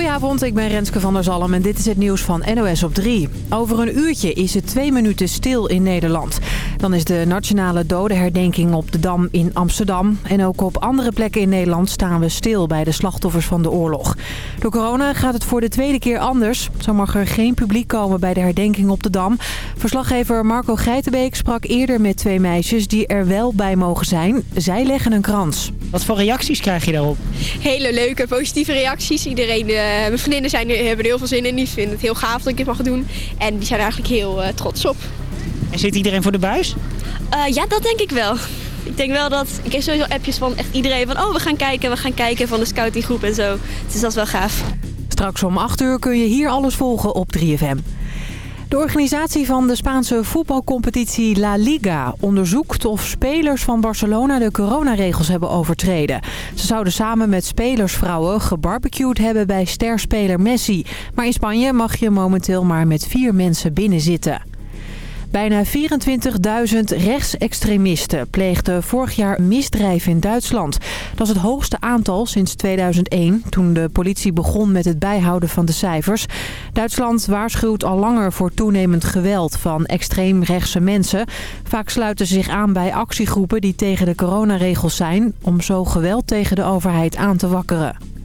Goedenavond, ik ben Renske van der Zalm en dit is het nieuws van NOS op 3. Over een uurtje is het twee minuten stil in Nederland. Dan is de nationale dodenherdenking op de Dam in Amsterdam. En ook op andere plekken in Nederland staan we stil bij de slachtoffers van de oorlog. Door corona gaat het voor de tweede keer anders. Zo mag er geen publiek komen bij de herdenking op de Dam. Verslaggever Marco Geitenbeek sprak eerder met twee meisjes die er wel bij mogen zijn. Zij leggen een krans. Wat voor reacties krijg je daarop? Hele leuke, positieve reacties. Iedereen, uh, mijn vriendinnen zijn, hebben er heel veel zin in. Die vinden het heel gaaf dat ik dit mag doen. En die zijn er eigenlijk heel uh, trots op. En zit iedereen voor de buis? Uh, ja, dat denk ik wel. Ik denk wel dat... Ik heb sowieso appjes van echt iedereen van... Oh, we gaan kijken, we gaan kijken van de scoutinggroep en zo. Dus dat is wel gaaf. Straks om 8 uur kun je hier alles volgen op 3FM. De organisatie van de Spaanse voetbalcompetitie La Liga onderzoekt of spelers van Barcelona de coronaregels hebben overtreden. Ze zouden samen met spelersvrouwen gebarbecued hebben bij sterspeler Messi. Maar in Spanje mag je momenteel maar met vier mensen binnenzitten. Bijna 24.000 rechtsextremisten pleegden vorig jaar misdrijf in Duitsland. Dat is het hoogste aantal sinds 2001, toen de politie begon met het bijhouden van de cijfers. Duitsland waarschuwt al langer voor toenemend geweld van extreemrechtse mensen. Vaak sluiten ze zich aan bij actiegroepen die tegen de coronaregels zijn... om zo geweld tegen de overheid aan te wakkeren.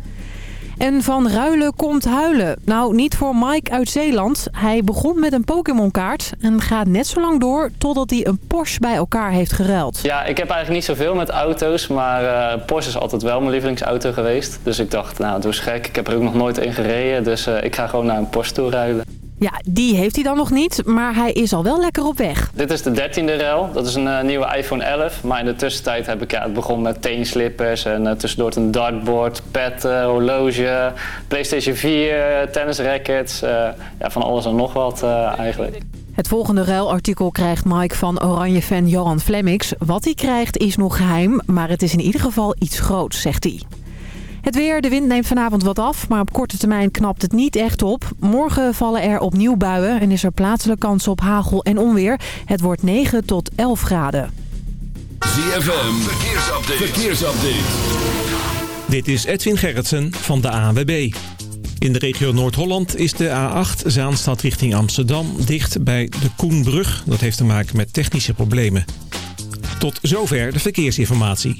En van ruilen komt huilen. Nou, niet voor Mike uit Zeeland. Hij begon met een Pokémon-kaart en gaat net zo lang door totdat hij een Porsche bij elkaar heeft geruild. Ja, ik heb eigenlijk niet zoveel met auto's, maar uh, Porsche is altijd wel mijn lievelingsauto geweest. Dus ik dacht, nou, doe eens gek. Ik heb er ook nog nooit in gereden, dus uh, ik ga gewoon naar een Porsche toe ruilen. Ja, die heeft hij dan nog niet, maar hij is al wel lekker op weg. Dit is de 13e rel. Dat is een uh, nieuwe iPhone 11. Maar in de tussentijd heb ik ja, het begon met teenslippers en uh, tussendoor een dartboard, pet, uh, horloge, PlayStation 4, tennisrackets. ja, van alles en nog wat eigenlijk. Het volgende ruilartikel krijgt Mike van Oranje-fan Johan Flemmix. Wat hij krijgt is nog geheim, maar het is in ieder geval iets groots, zegt hij. Het weer, de wind neemt vanavond wat af, maar op korte termijn knapt het niet echt op. Morgen vallen er opnieuw buien en is er plaatselijk kans op hagel en onweer. Het wordt 9 tot 11 graden. ZFM. Dit is Edwin Gerritsen van de ANWB. In de regio Noord-Holland is de A8 Zaanstad richting Amsterdam dicht bij de Koenbrug. Dat heeft te maken met technische problemen. Tot zover de verkeersinformatie.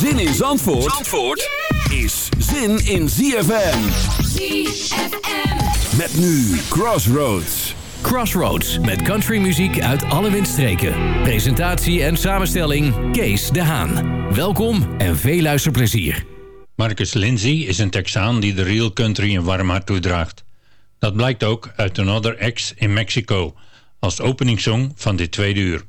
Zin in Zandvoort, Zandvoort is zin in ZFM. ZFM. Met nu Crossroads. Crossroads met countrymuziek uit alle windstreken. Presentatie en samenstelling Kees de Haan. Welkom en veel luisterplezier. Marcus Lindsay is een Texaan die de real country een warm hart toedraagt. Dat blijkt ook uit Another X in Mexico als openingssong van dit tweede uur.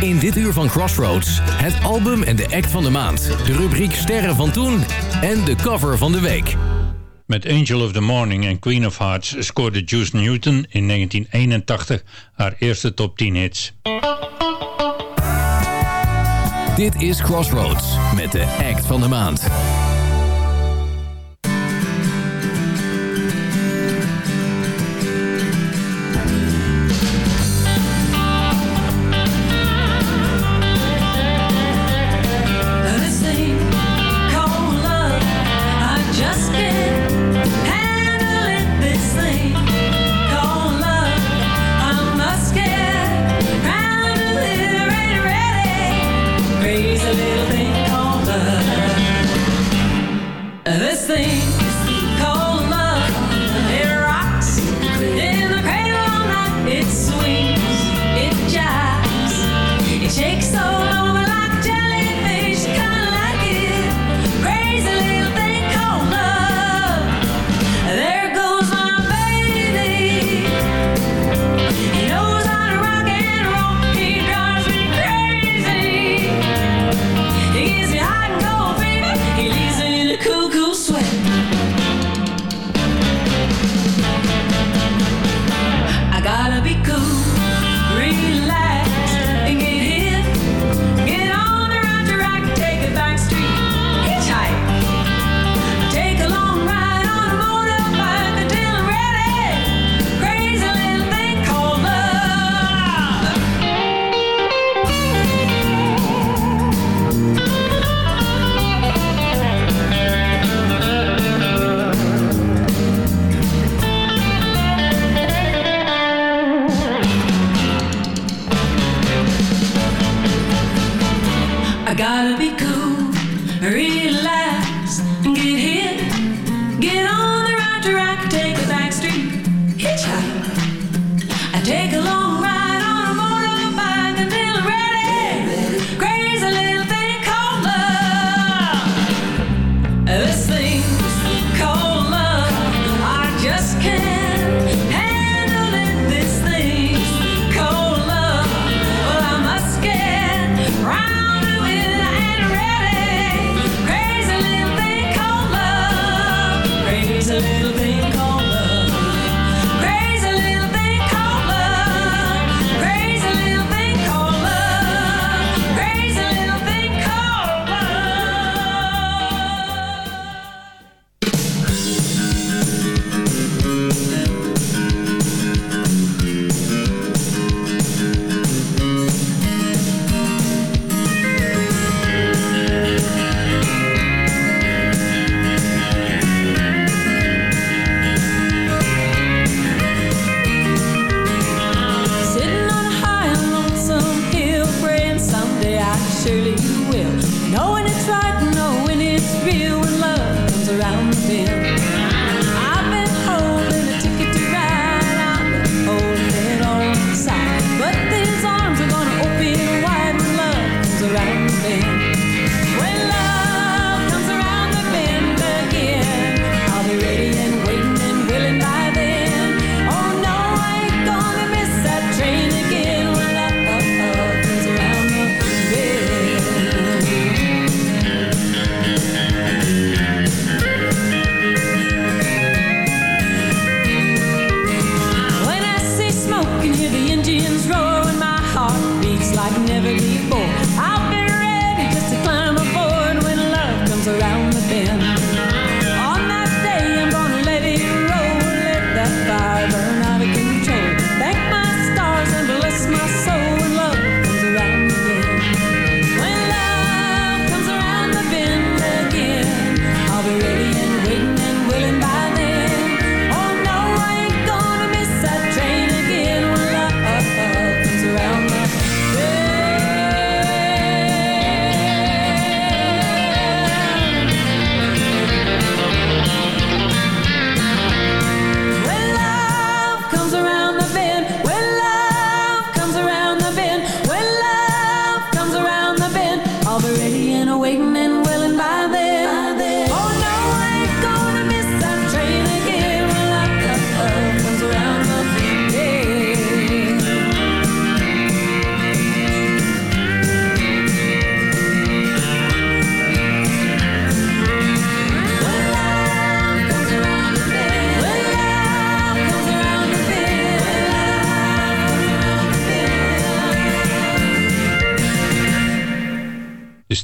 In dit uur van Crossroads het album en de act van de maand. De rubriek Sterren van Toen en de cover van de week. Met Angel of the Morning en Queen of Hearts scoorde Juice Newton in 1981 haar eerste top 10 hits. Dit is Crossroads met de act van de maand.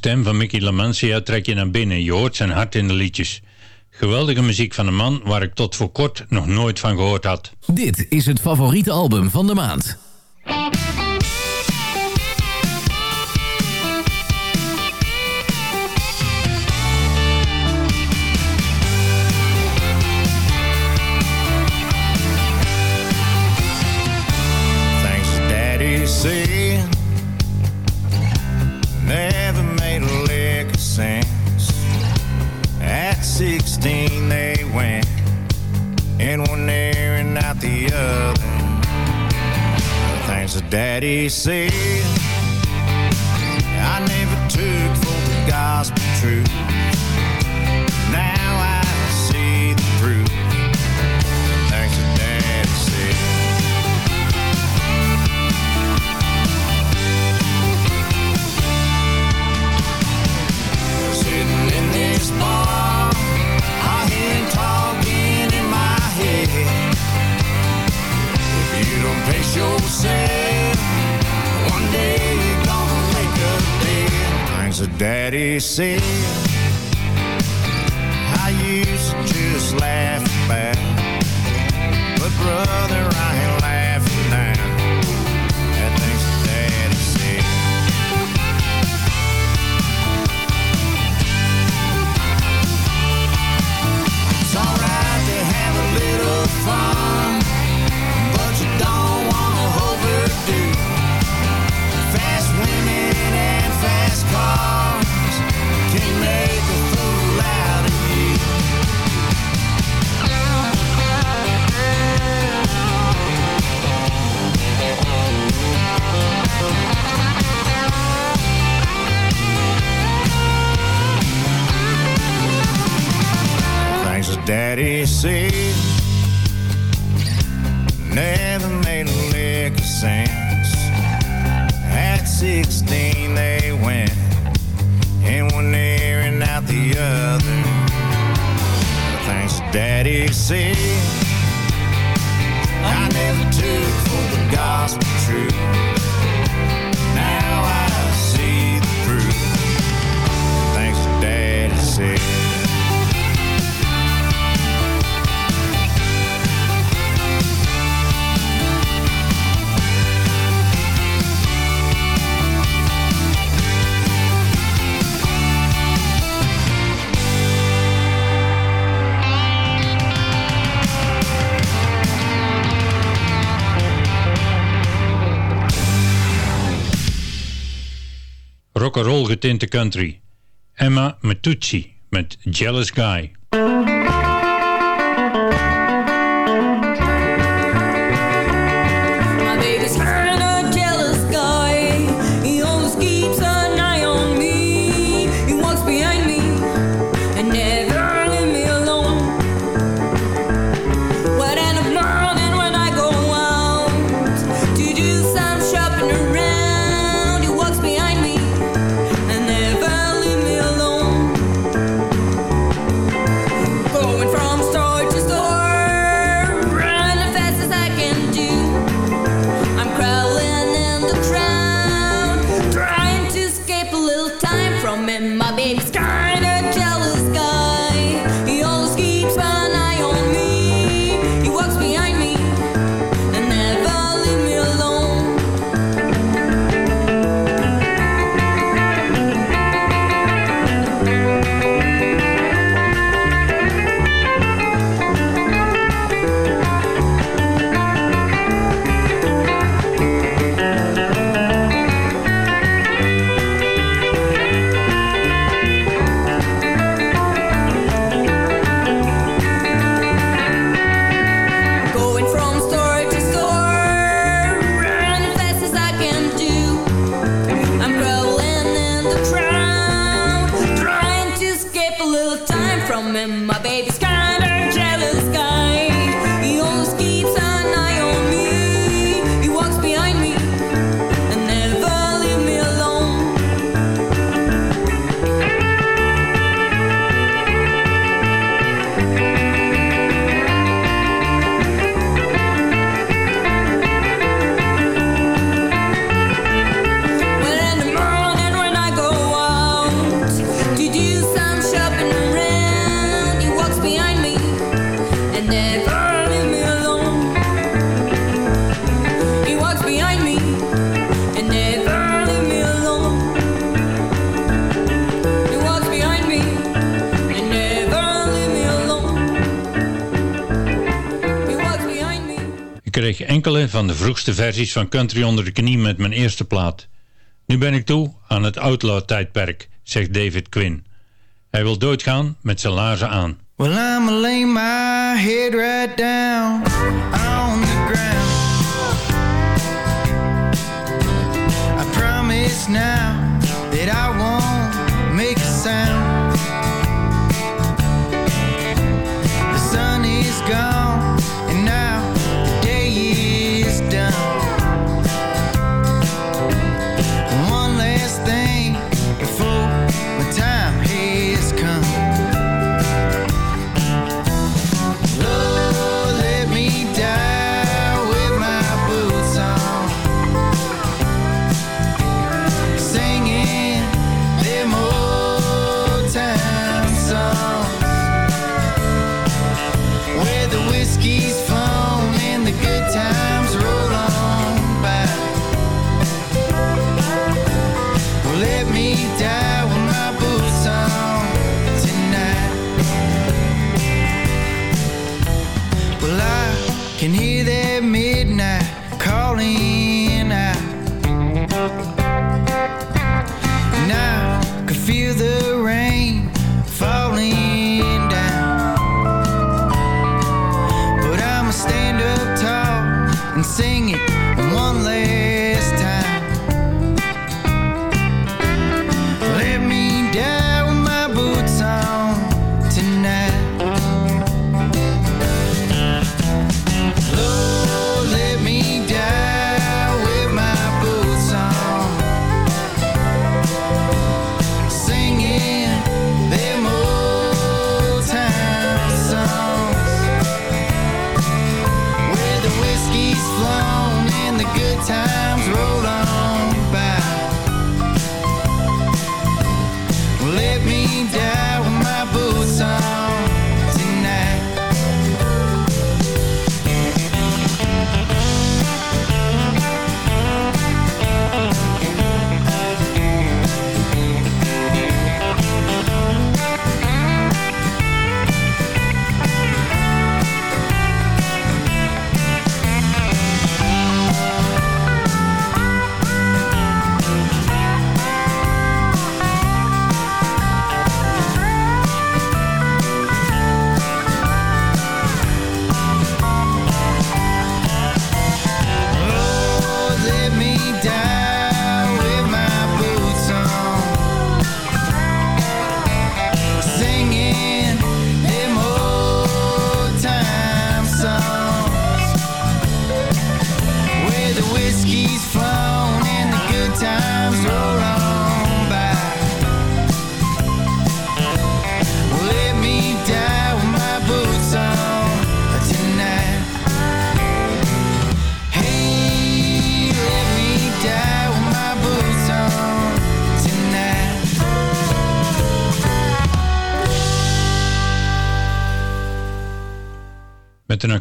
stem van Mickey Lamancia trek je naar binnen. Je hoort zijn hart in de liedjes. Geweldige muziek van een man waar ik tot voor kort nog nooit van gehoord had. Dit is het favoriete album van de maand. say. 16 they went in one ear and out the other. Thanks, Daddy said. rock'n'roll getinte country. Emma Matucci met Jealous Guy. Enkele van de vroegste versies van country onder de knie met mijn eerste plaat. Nu ben ik toe aan het outlaw-tijdperk, zegt David Quinn. Hij wil doodgaan met zijn laarzen aan. Well, I'ma lay my head right down on the ground. I promise now that I won't make a sound. The sun is gone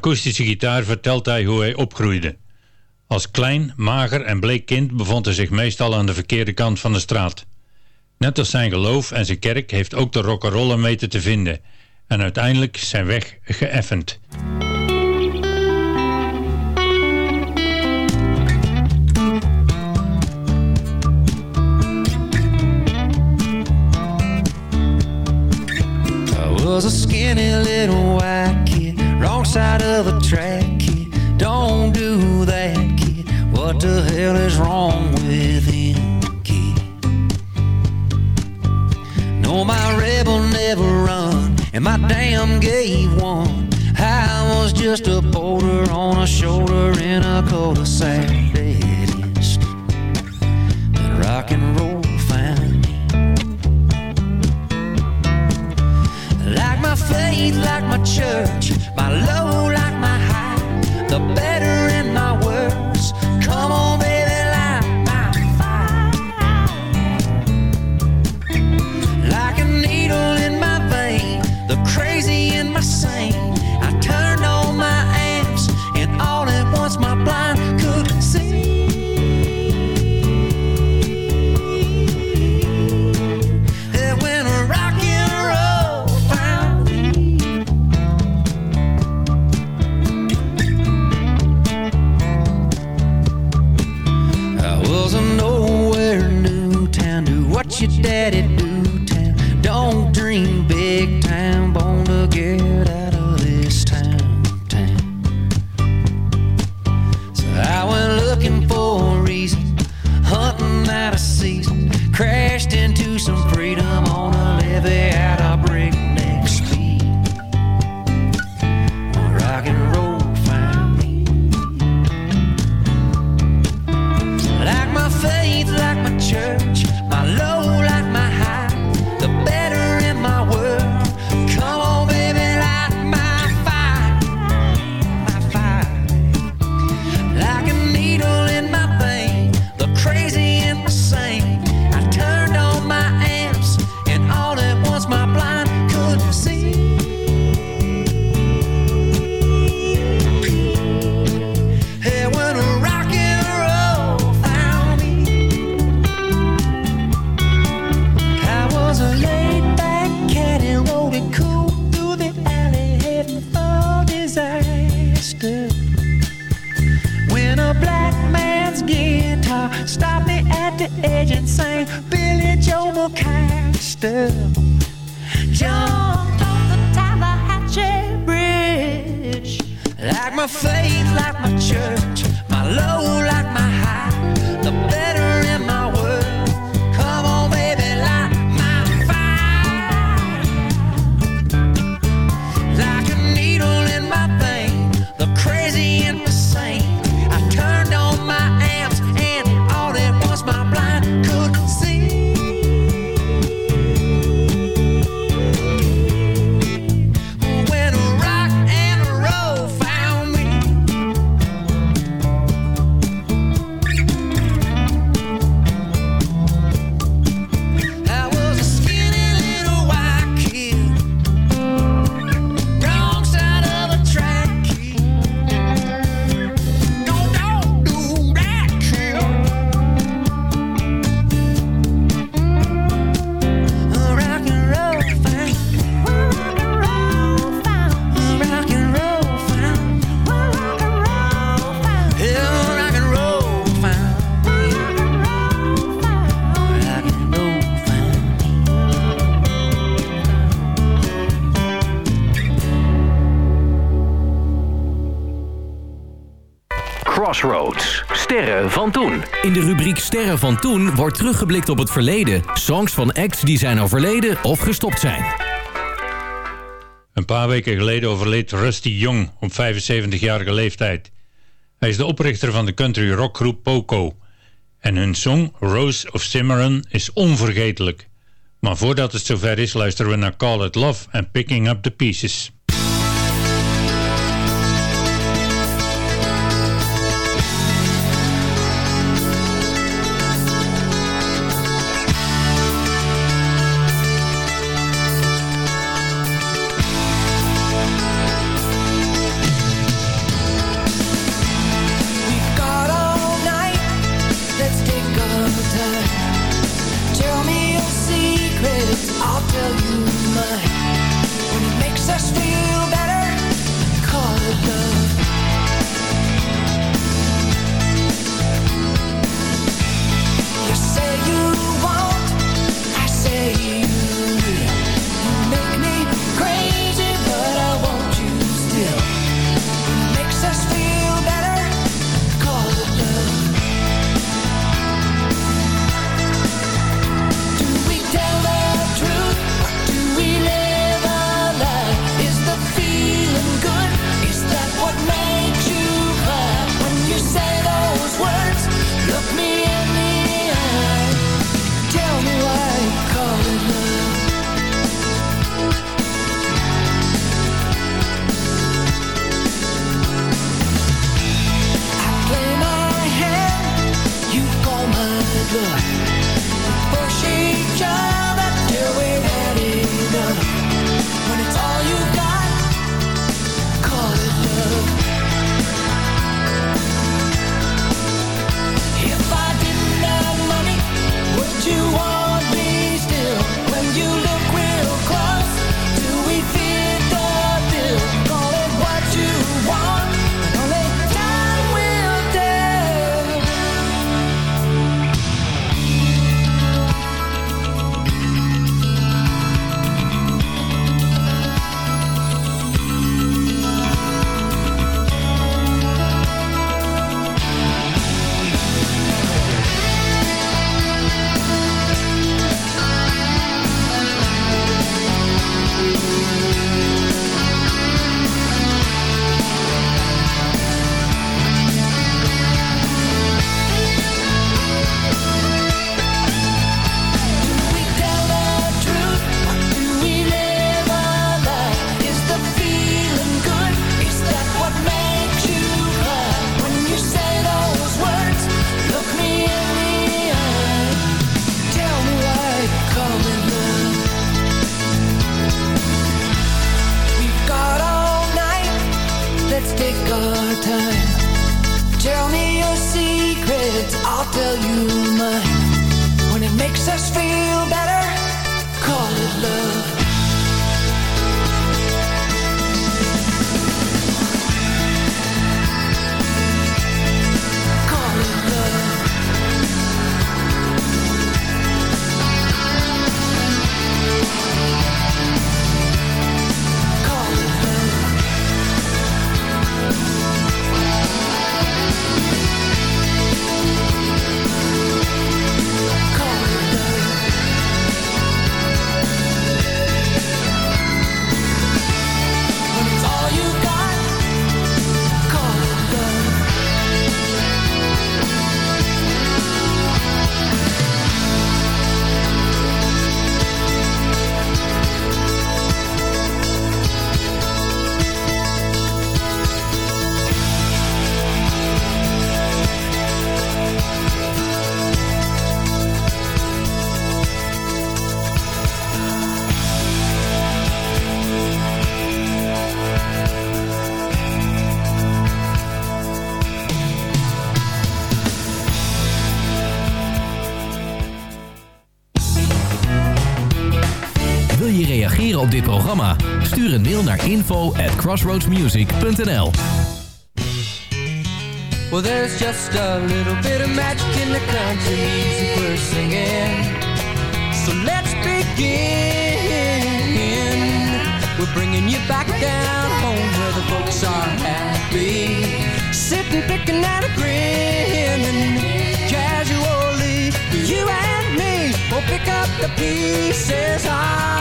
akoestische gitaar vertelt hij hoe hij opgroeide. Als klein, mager en bleek kind bevond hij zich meestal aan de verkeerde kant van de straat. Net als zijn geloof en zijn kerk heeft ook de rock'n'roller weten te vinden en uiteindelijk zijn weg geëffend. I was a skinny little white kid, wrong side of the track kid. Don't do that, kid. What the hell is wrong with him, kid? No, my rebel never run, and my dam gave one. I was just a boulder on a shoulder in a cul-de-sac de rubriek Sterren van Toen wordt teruggeblikt op het verleden. Songs van acts die zijn overleden of gestopt zijn. Een paar weken geleden overleed Rusty Young op 75-jarige leeftijd. Hij is de oprichter van de country rockgroep Poco. En hun song Rose of Cimarron is onvergetelijk. Maar voordat het zover is luisteren we naar Call It Love en Picking Up The Pieces. Mail naar info at crossroadsmusic.nl Well, there's just a little bit of magic in the country music we're singing. So let's begin. We're bringing you back down home where the folks are happy. Sitting, picking and a grinning casually. You and me will pick up the pieces. Ah,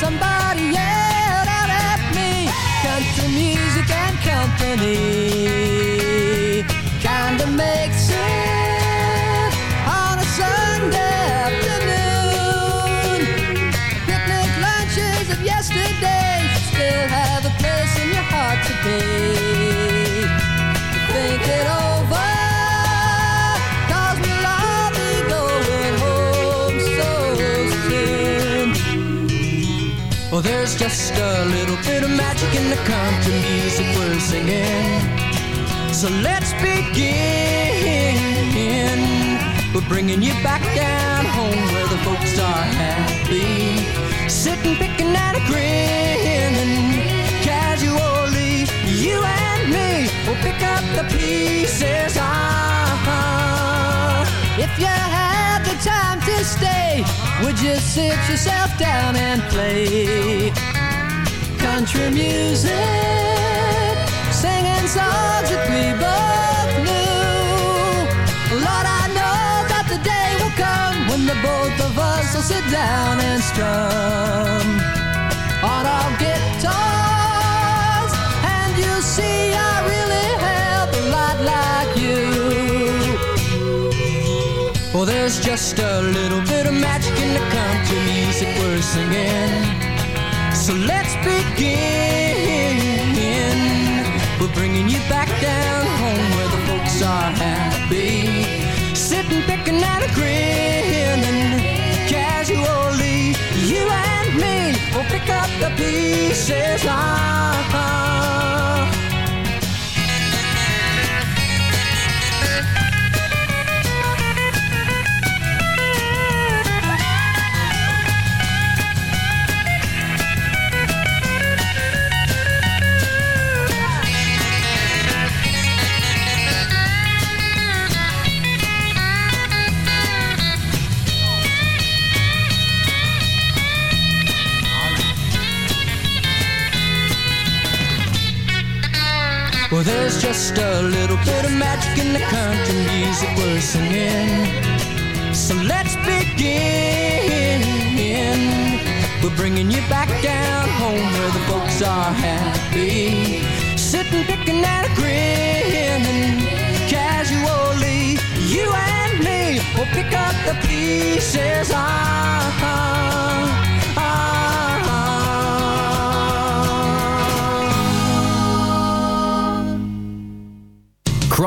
somebody yelled out at me. Country music and company kinda makes There's just a little bit of magic in the country music we're singing. So let's begin. We're bringing you back down home where the folks are happy. Sitting, picking and a grinning casually. You and me will pick up the pieces. Ah, if you had the time to stay, would you sit yourself down and play country music? Singing songs that we both knew. Lord, I know that the day will come when the both of us will sit down and strum on our guitars, Well, there's just a little bit of magic in the country music we're singing. So let's begin. We're bringing you back down home where the folks are happy. Sitting, picking and a grinning casually. You and me will pick up the pieces. Ah, There's just a little bit of magic in the country music we're singing. So let's begin. We're bringing you back down home where the folks are happy. Sitting, picking and a grinning casually. You and me will pick up the pieces. Ah, ah,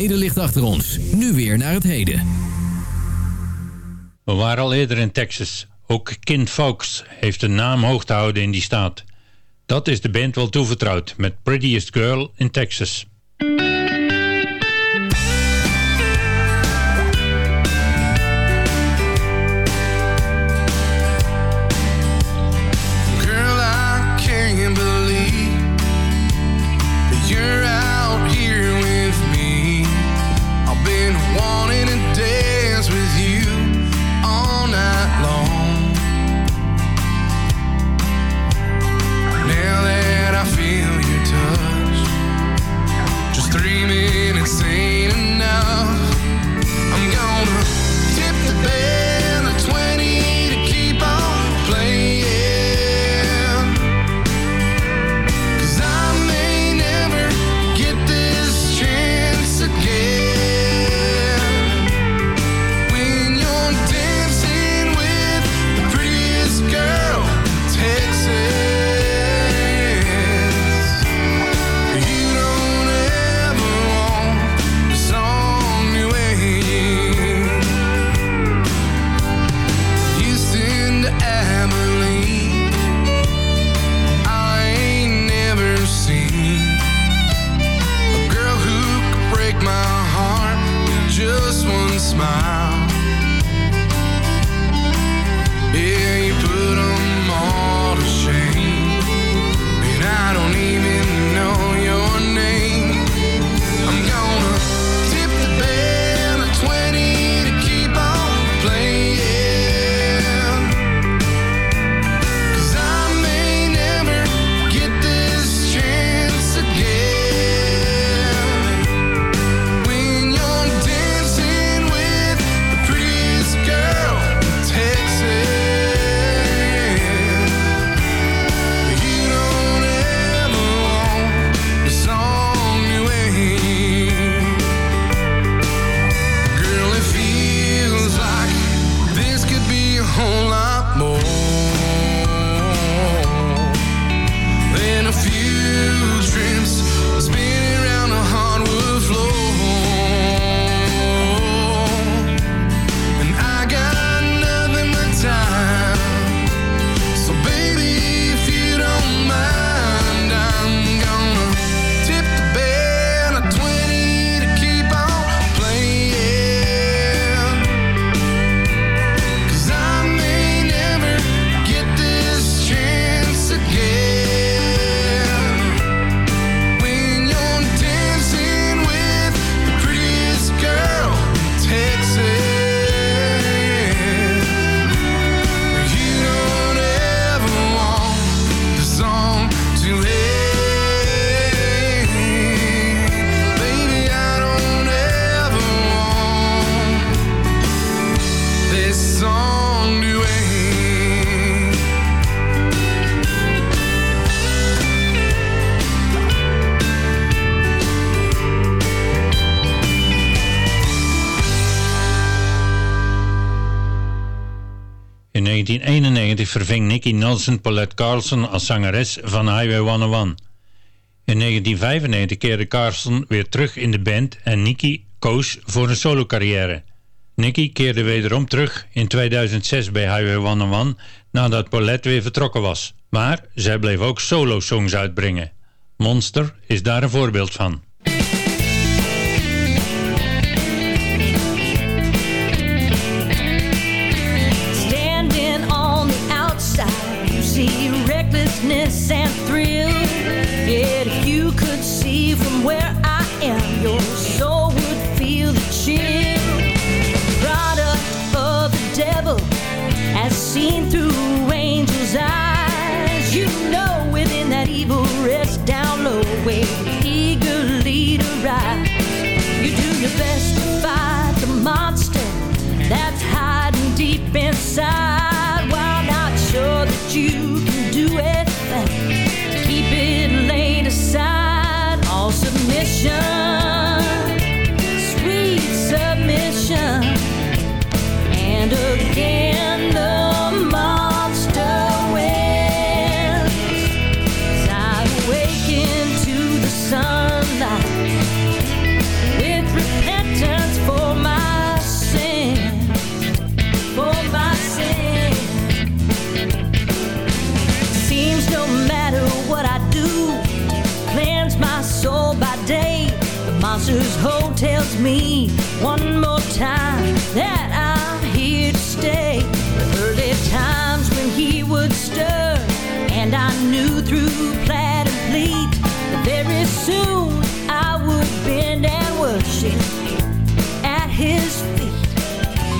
Verleden ligt achter ons. Nu weer naar het heden. We waren al eerder in Texas. Ook Kind Folks heeft een naam hoog te houden in die staat. Dat is de band wel toevertrouwd met Prettiest Girl in Texas. Verving Nicky Nelson Paulette Carlson als zangeres van Highway 101. In 1995 keerde Carlson weer terug in de band en Nicky koos voor een solocarrière. Nicky keerde wederom terug in 2006 bij Highway 101 nadat Paulette weer vertrokken was. Maar zij bleef ook solo-songs uitbrengen. Monster is daar een voorbeeld van. Waiting eagerly to rise. You do your best to fight tells me one more time that I'm here to stay. The early times when he would stir, and I knew through plaid and pleat that very soon I would bend and worship at his feet.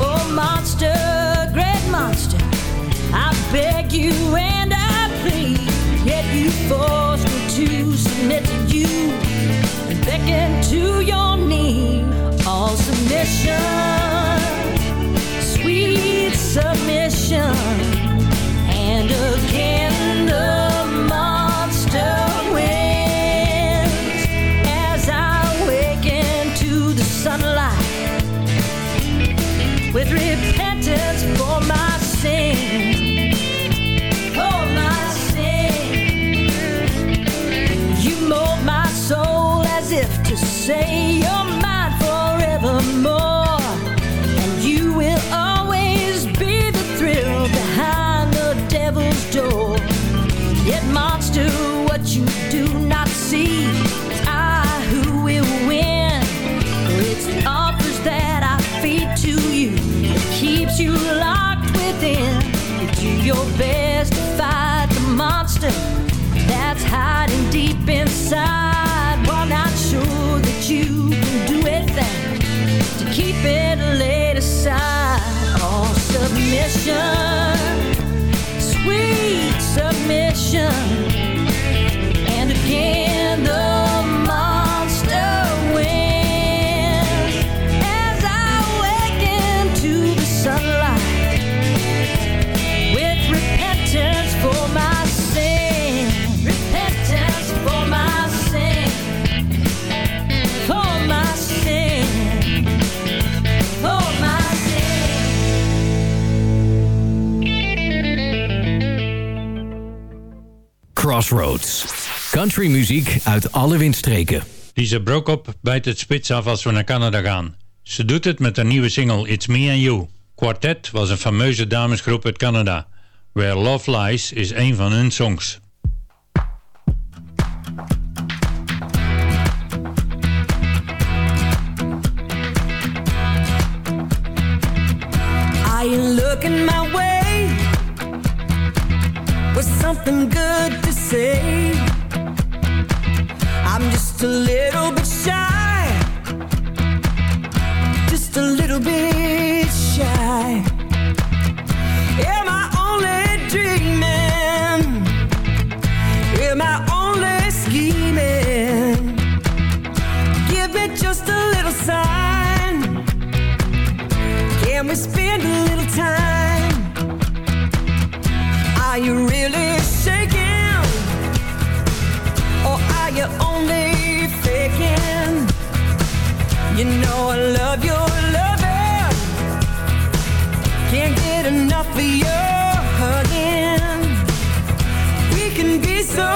Oh, monster, great monster, I beg you and I plead. Yet you force me to submit to you and beckon to your submission, sweet submission. And again the monster wins as I awaken to the sunlight with repentance for my sin. For my monster that's hiding deep Crossroads. Country muziek uit alle windstreken. Lisa Brokop bijt het spits af als we naar Canada gaan. Ze doet het met haar nieuwe single It's Me and You. Quartet was een fameuze damesgroep uit Canada. Where Love Lies is een van hun songs. Are you looking my way with something good to say? I'm just a little bit shy, just a little bit shy. Am I only dreaming? Am I only scheming? Give me just a little sign. Can we spend a little time? Are you really You know I love your loving. Can't get enough of your hugging. We can be so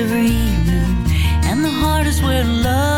every. And the heart is where love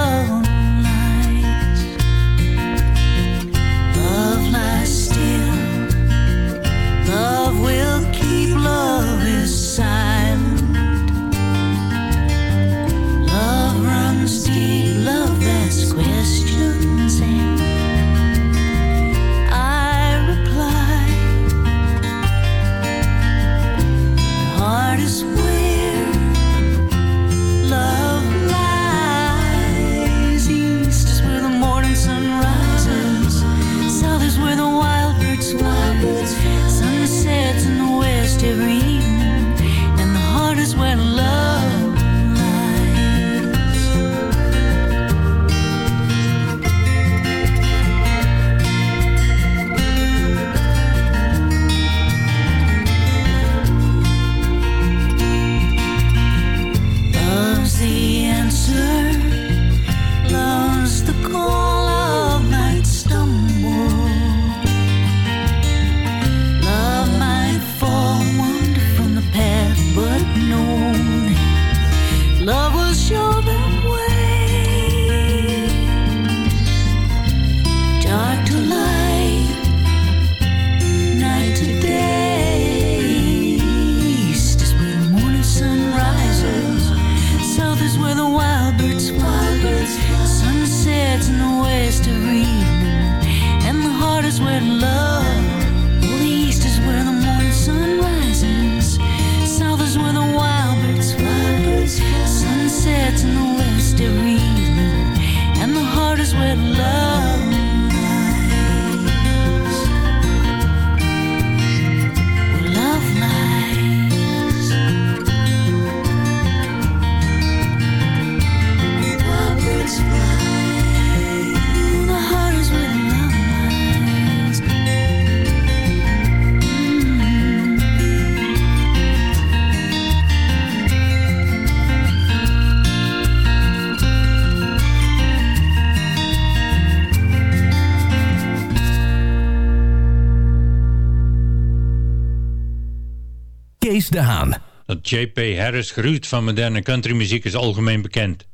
J.P. Harris gruwt van moderne countrymuziek is algemeen bekend.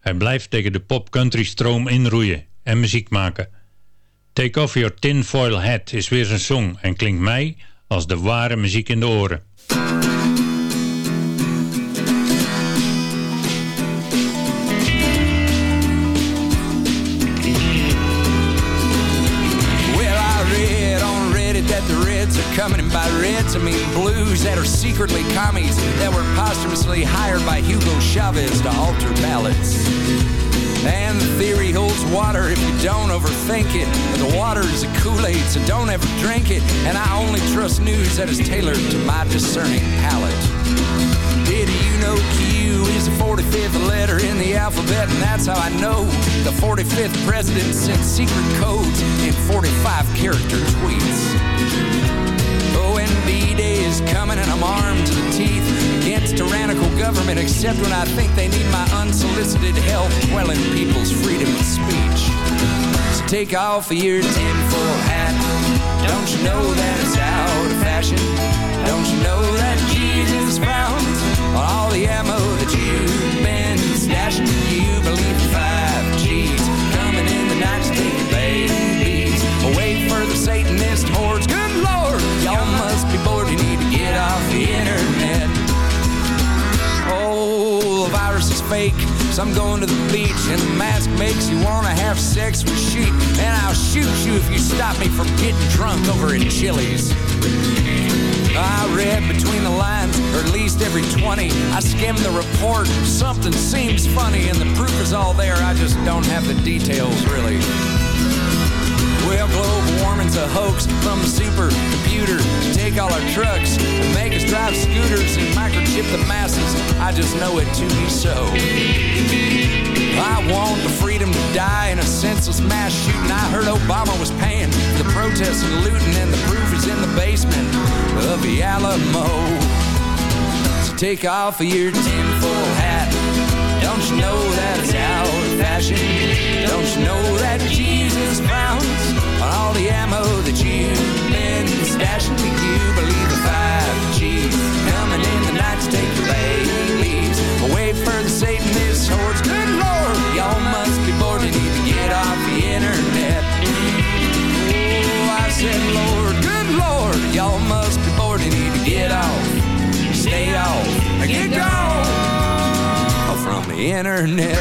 Hij blijft tegen de pop-country stroom inroeien en muziek maken. Take Off Your Tinfoil Hat is weer zijn song en klinkt mij als de ware muziek in de oren. Coming, by Reds I mean blues that are secretly commies that were posthumously hired by Hugo Chavez to alter ballots. And the theory holds water if you don't overthink it. But the water is a Kool-Aid, so don't ever drink it. And I only trust news that is tailored to my discerning palate. Did you know Q is the 45th letter in the alphabet? And that's how I know the 45th president sent secret codes in 45 character tweets. ONB Day is coming and I'm armed to the teeth against tyrannical government, except when I think they need my unsolicited help quelling people's freedom of speech. So take off your tinfoil hat. Don't you know that it's out of fashion? Don't you know that Jesus frowns on all the ammo that you've been stashing? You believe five G's coming in the night babies away for the Satanist hordes? Good fake. So I'm going to the beach, and the mask makes you want to have sex with sheep. And I'll shoot you if you stop me from getting drunk over at Chili's. I read between the lines, or at least every 20. I skimmed the report. Something seems funny, and the proof is all there. I just don't have the details, really. Well, global warming's a hoax from the supercomputer take all our trucks and make us drive scooters and microchip the masses. I just know it to be so. I want the freedom to die in a senseless mass shooting. I heard Obama was paying for the protests and looting, and the proof is in the basement of the Alamo. So take off your tinfoil hat. Don't you know that it's out of fashion? Don't you know that Jesus frowns on all the ammo that you've been stashing? Do you believe the five G's coming in the night to take your babies away for the Satanist hordes? Good Lord, y'all must be bored. You need to get off the internet. Oh, I said, Lord, good Lord, y'all must be bored. You need to get off, stay off, and get gone from the internet.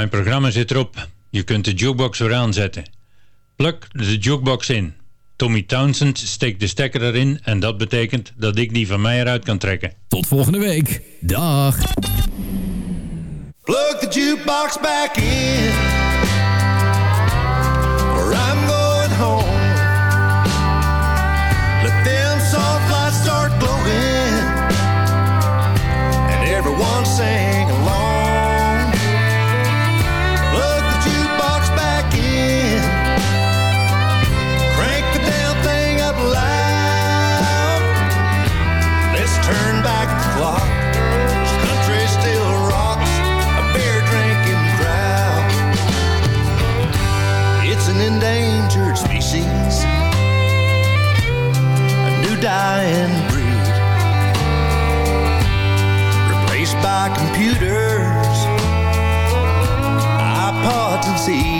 Mijn programma zit erop. Je kunt de jukebox weer aanzetten. Pluk de jukebox in. Tommy Townsend steekt de stekker erin en dat betekent dat ik die van mij eruit kan trekken. Tot volgende week. Dag. Plug the jukebox back in, dying breed, replaced by computers, iPods, and CDs.